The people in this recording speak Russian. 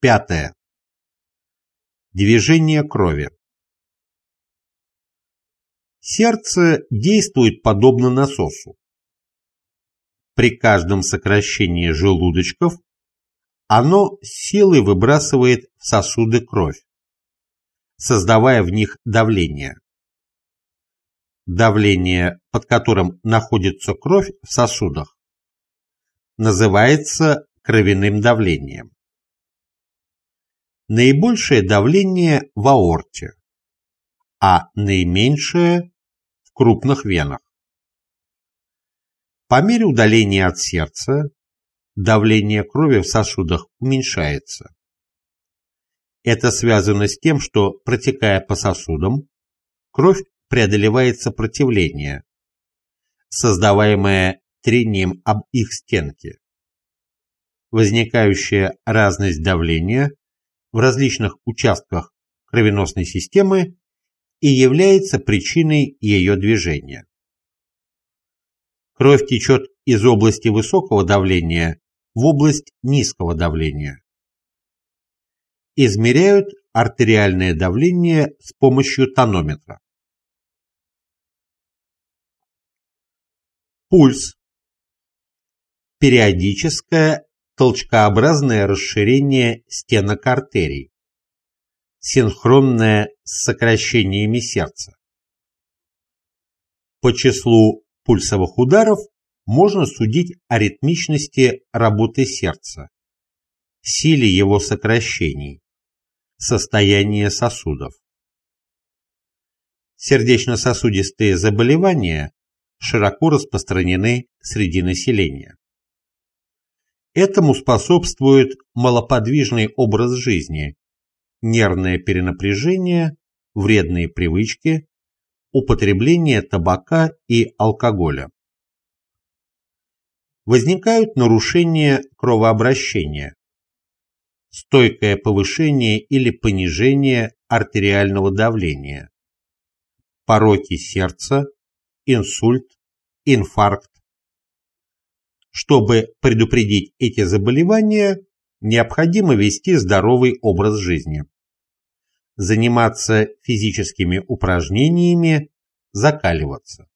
Пятое. Движение крови. Сердце действует подобно насосу. При каждом сокращении желудочков оно силой выбрасывает в сосуды кровь, создавая в них давление. Давление, под которым находится кровь в сосудах, называется кровяным давлением. Наибольшее давление в аорте, а наименьшее в крупных венах. По мере удаления от сердца давление крови в сосудах уменьшается. Это связано с тем, что, протекая по сосудам, кровь преодолевает сопротивление, создаваемое трением об их стенки. Возникающая разность давления в различных участках кровеносной системы и является причиной ее движения. Кровь течет из области высокого давления в область низкого давления. Измеряют артериальное давление с помощью тонометра. Пульс. Периодическое толчкообразное расширение стенок артерий, синхронное с сокращениями сердца. По числу пульсовых ударов можно судить о ритмичности работы сердца, силе его сокращений, состоянии сосудов. Сердечно-сосудистые заболевания широко распространены среди населения. Этому способствует малоподвижный образ жизни, нервное перенапряжение, вредные привычки, употребление табака и алкоголя. Возникают нарушения кровообращения, стойкое повышение или понижение артериального давления, пороки сердца, инсульт, инфаркт, чтобы предупредить эти заболевания, необходимо вести здоровый образ жизни. Заниматься физическими упражнениями, закаливаться.